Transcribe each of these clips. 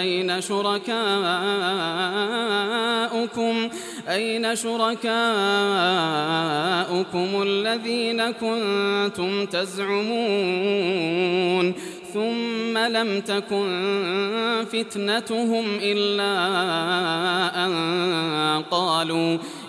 أين شركاؤكم؟ أين شركاؤكم الذين كنتم تزعمون؟ ثم لم تكن فتنتهم إلا أن قالوا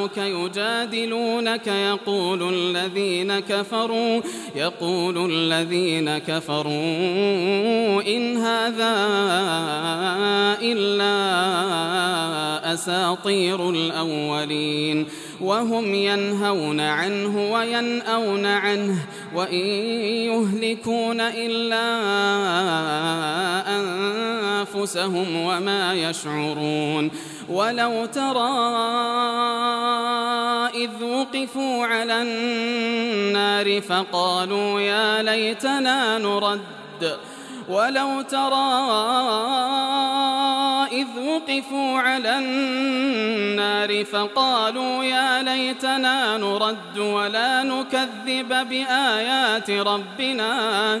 جاءوك يجادلونك يقول الذين كفروا يقول الذين كفروا إن هذا إلا أساطير الأولين وهم ينهون عنه وينأون عنه وإن يهلكون إلا أنفسهم وما يشعرون ولو ترى إذ وقفوا على النار فقالوا يا ليتنا نرد. ولو ترى إذ وقفوا على النار فقالوا يا ليتنا نرد ولا نكذب بآيات ربنا.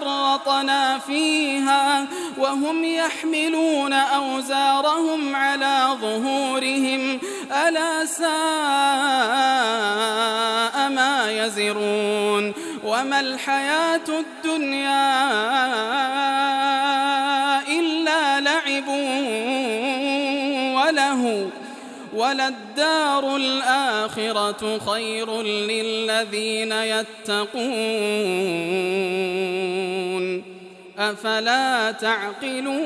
فرطنا فيها وهم يحملون أوزارهم على ظهورهم. ألا ساء ما يزرون. وما الحياة الدنيا إلا لعب وله وللدار الآخرة خير للذين يتقون أفلا تعقلون